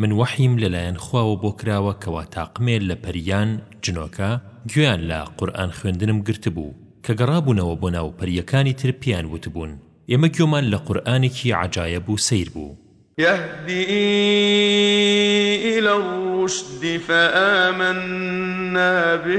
من وەحیم لەلایەن خواوە بۆ کراوە کەوا تاقمێ لە پەریان، جنۆکە، گوێیان لە، قورئان، خوێندنم گرتبوو، کە گەڕابوونەوە بۆ ناو پەرییەکانی تر پێیان وتبوون، ئێمە گوێمان لە قورئانێکی عەجایەب و سەیر بوو. یهدی الی الرشد فآمنا به.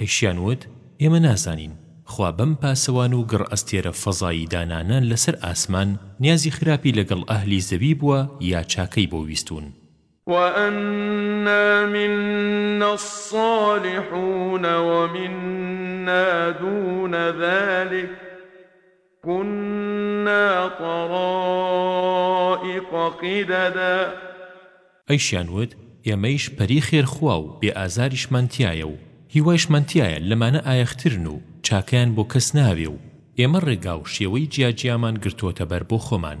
ئەیشیان وت، ئێمە نازانین، خوا بەم پاسەوان و گڕ ئەستێرە فەزایی دانانە لەسەر ئاسمان نیازی خراپی لەگەڵ ئەهلی زەوی بووە یا چاکەی بۆ ویستوون. وَأَنَّا مِنَّا الصَّالِحُونَ وَمِنَّا دُونَ ذَلِکَ. کنا طرائق قددا. ئەیشیان وت، ئێمەیش پەری خێرخوا و بێ ئازاریشمان تیایە و هیوایشمان تیایە لەمانە ئایەخترن و چاکەیان بۆ کەس ناوێ و ئێمە ڕێگا و شێوەی جیاجیامان گرتۆتەبەر بۆ خۆمان.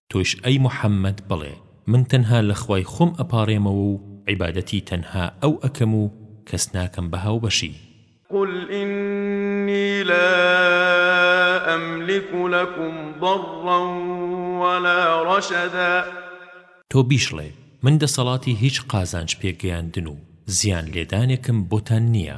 تۆش ئەی محمد بڵێ، من تەنها لە خوای خۆم ئەپاڕێمەوە و عیبادەتی تەنها ئەو ئەکەم و کەس ناکەم بە هاوبەشی. قل ئیننی لا ئەملیک لەکم ضەڕا وەلا ڕەشەدا. تۆ بیشڵێ، من دەسەڵاتی هیچ قازانج پێگەیاندن و زیان لێدانێکم بۆتان نیە.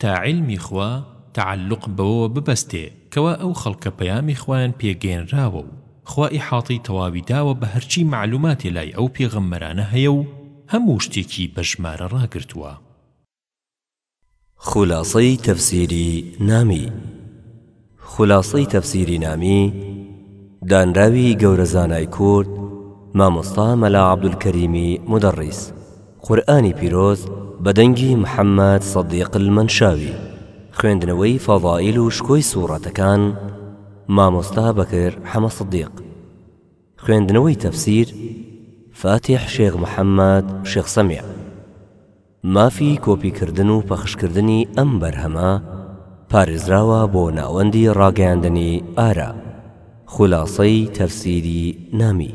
تا عیلمی خوا تەعەلوق بەوەوە ببەستێ کەوا ئەو خەڵکە پەیامی خوایان پێ گەیەنراوە و خوا ئیحاطەی تەواوی داوە بە هەرچی مەعلوماتێ لای ئەو پێغەمبەرانە هەیە و هەموو شتێکی بە ژمارە ڕاگرتووە. خولاسەی تەفسیری نامی. خولاسەی تەفسیری نامی، دانراوی گەورە زانای کورد مامۆستا مەلا عەبدولکەریمی مودەڕیس، قورئانی پیرۆز بە دەنگی محەمەد سەدیق المەنشاوی، خوێندنەوەی فەزائیل و شکۆی سوڕەتەکان مامۆستا بەکر حەمە سدیق، خوێندنەوەی تەفسیر فاتیح شێخ محەمەد شێخ سەمیع. مافی کۆپی کردن و پەخش کردنی ئەم بەرهەمە پارێزراوە بۆ ناوەندی ڕاگەیاندنی ئارا خولاسەی تەفسیری نامی.